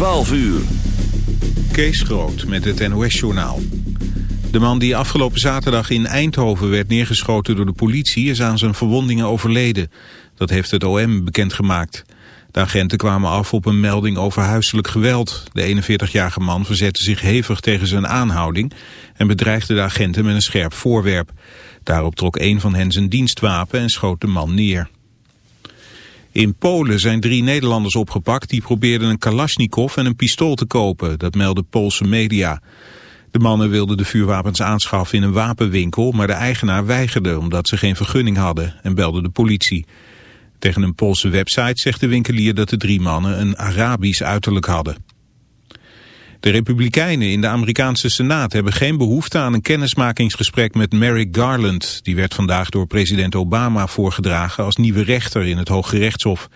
12 uur. Kees Groot met het NOS-journaal. De man die afgelopen zaterdag in Eindhoven werd neergeschoten door de politie... is aan zijn verwondingen overleden. Dat heeft het OM bekendgemaakt. De agenten kwamen af op een melding over huiselijk geweld. De 41-jarige man verzette zich hevig tegen zijn aanhouding... en bedreigde de agenten met een scherp voorwerp. Daarop trok een van hen zijn dienstwapen en schoot de man neer. In Polen zijn drie Nederlanders opgepakt die probeerden een kalasjnikov en een pistool te kopen. Dat melden Poolse media. De mannen wilden de vuurwapens aanschaffen in een wapenwinkel, maar de eigenaar weigerde omdat ze geen vergunning hadden en belde de politie. Tegen een Poolse website zegt de winkelier dat de drie mannen een Arabisch uiterlijk hadden. De Republikeinen in de Amerikaanse Senaat hebben geen behoefte aan een kennismakingsgesprek met Merrick Garland. Die werd vandaag door president Obama voorgedragen als nieuwe rechter in het Hoge Rechtshof.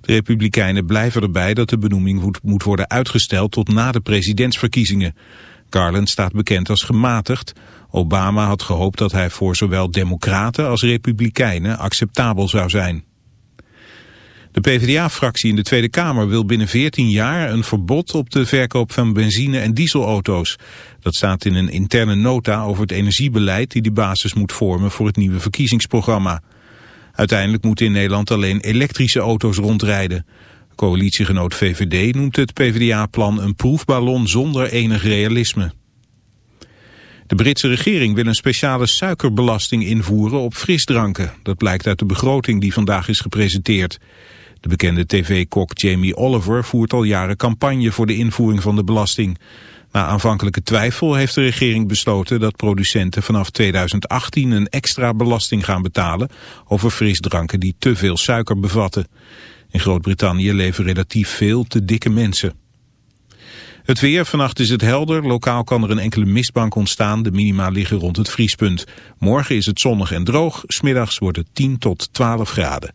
De Republikeinen blijven erbij dat de benoeming moet worden uitgesteld tot na de presidentsverkiezingen. Garland staat bekend als gematigd. Obama had gehoopt dat hij voor zowel democraten als republikeinen acceptabel zou zijn. De PvdA-fractie in de Tweede Kamer wil binnen 14 jaar een verbod op de verkoop van benzine- en dieselauto's. Dat staat in een interne nota over het energiebeleid die de basis moet vormen voor het nieuwe verkiezingsprogramma. Uiteindelijk moeten in Nederland alleen elektrische auto's rondrijden. Coalitiegenoot VVD noemt het PvdA-plan een proefballon zonder enig realisme. De Britse regering wil een speciale suikerbelasting invoeren op frisdranken. Dat blijkt uit de begroting die vandaag is gepresenteerd. De bekende tv-kok Jamie Oliver voert al jaren campagne voor de invoering van de belasting. Na aanvankelijke twijfel heeft de regering besloten dat producenten vanaf 2018 een extra belasting gaan betalen over frisdranken die te veel suiker bevatten. In Groot-Brittannië leven relatief veel te dikke mensen. Het weer, vannacht is het helder. Lokaal kan er een enkele mistbank ontstaan. De minima liggen rond het vriespunt. Morgen is het zonnig en droog. Smiddags wordt het 10 tot 12 graden.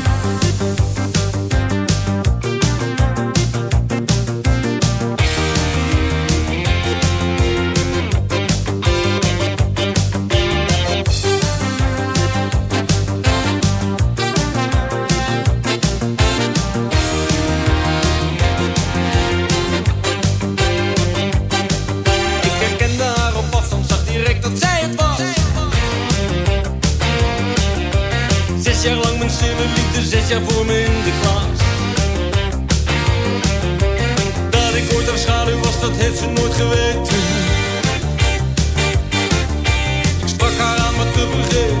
Zes jaar voor me in de klas. Dat ik ooit haar schaduw was, dat heeft ze nooit geweten. Ik sprak haar aan, maar te vergeet.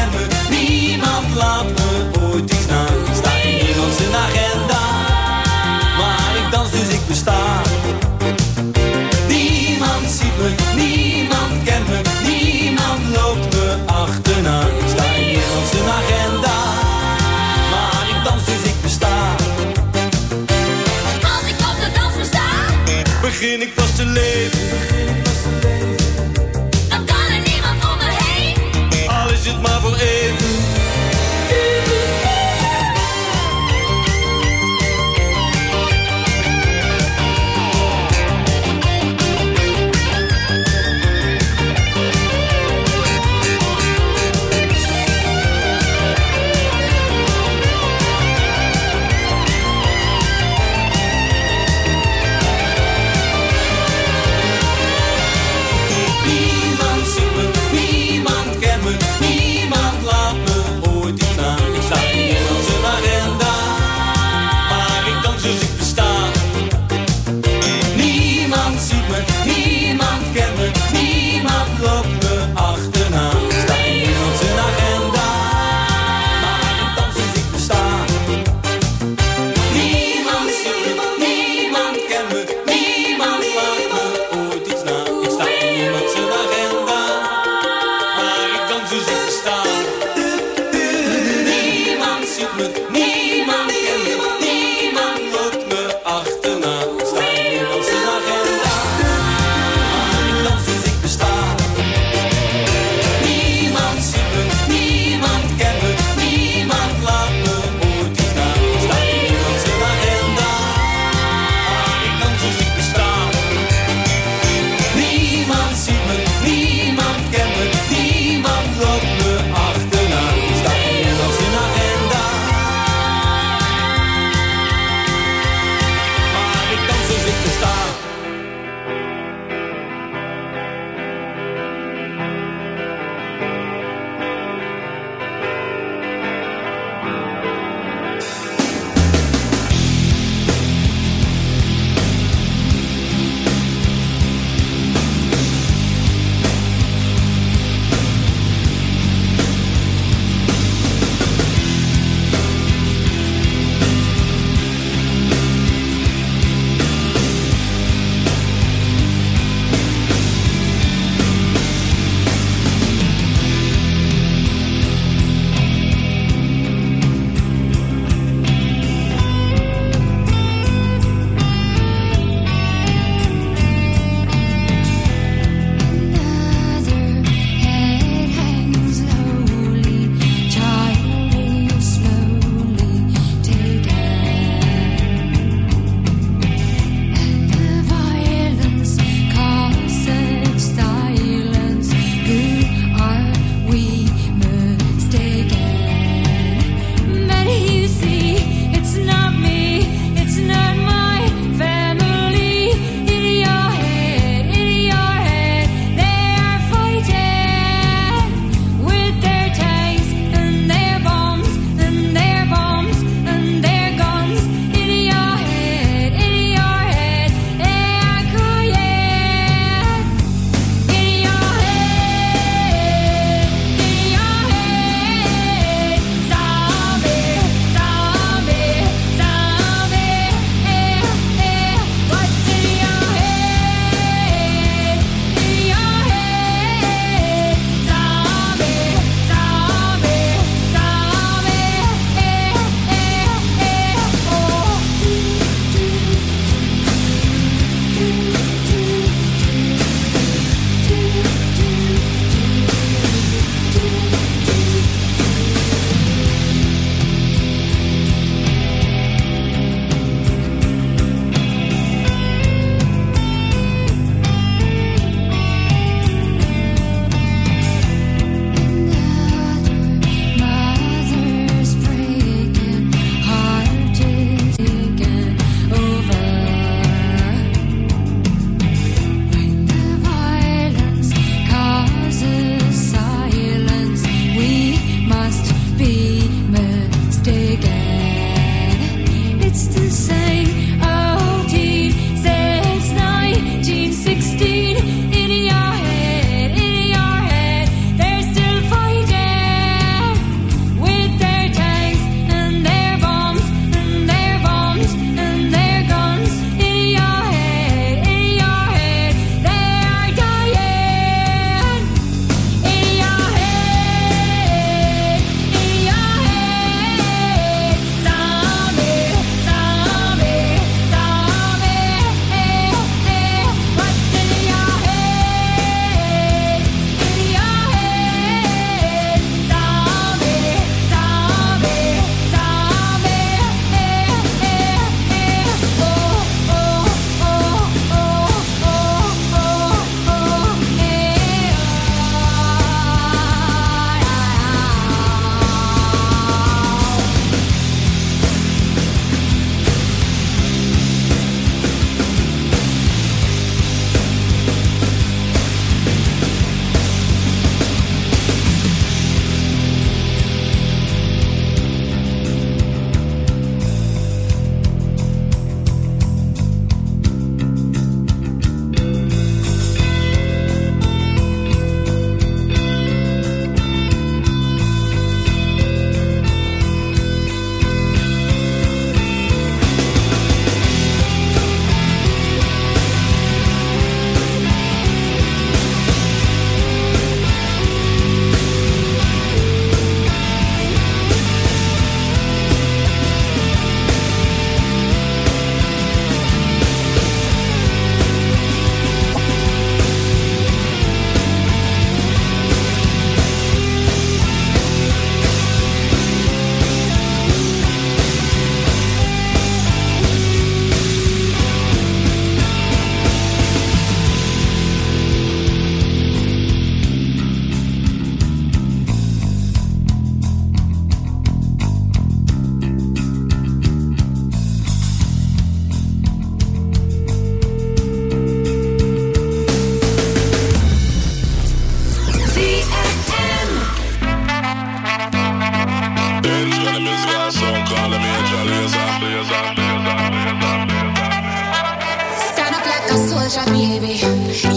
was right, baby.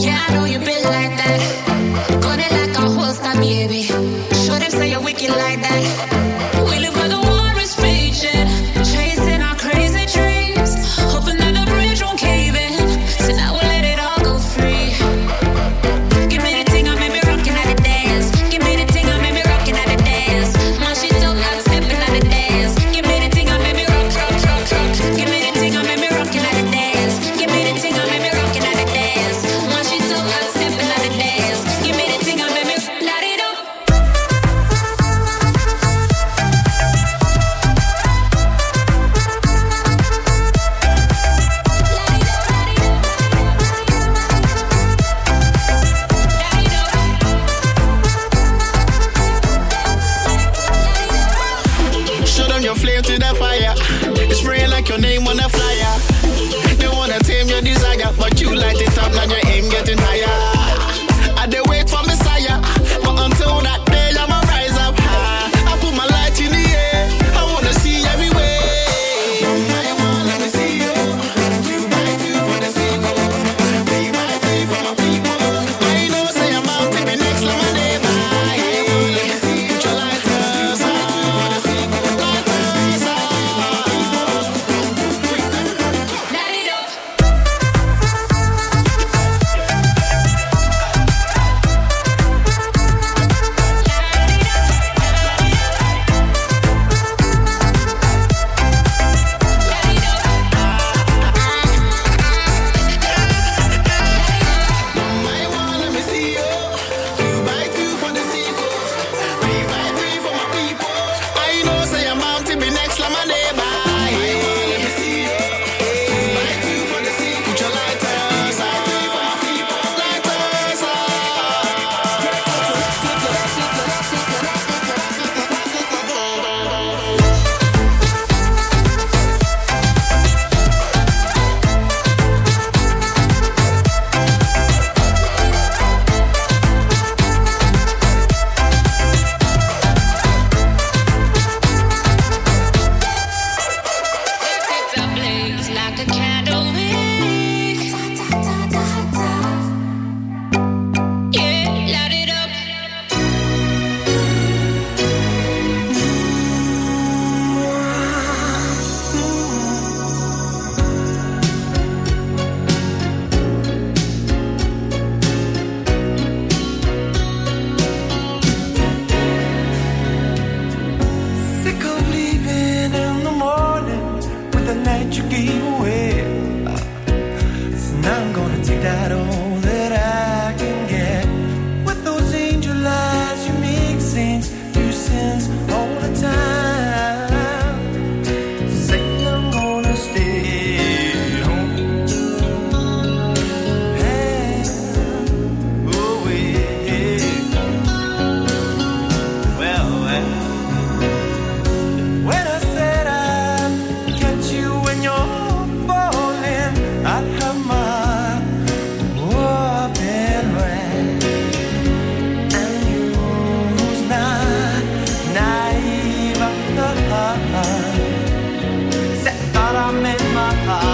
Yeah. in my heart.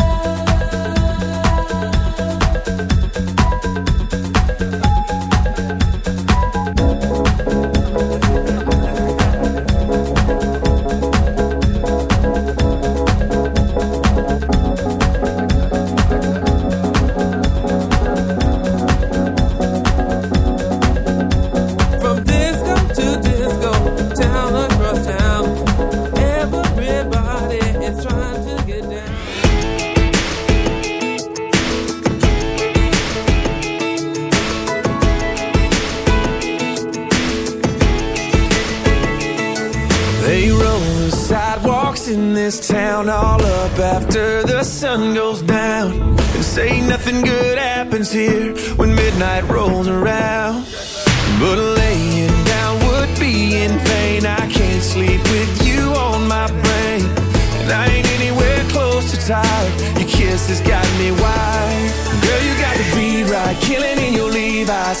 vas.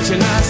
bitch and I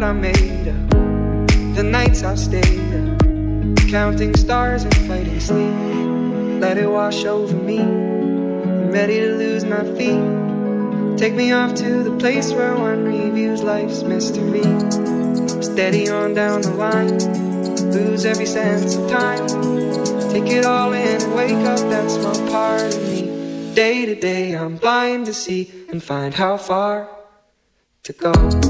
What I made. The nights I've stayed up, counting stars and fighting sleep. Let it wash over me. I'm ready to lose my feet. Take me off to the place where one reviews life's mystery. Steady on down the line, lose every sense of time. Take it all in and wake up that small part of me. Day to day, I'm blind to see and find how far to go.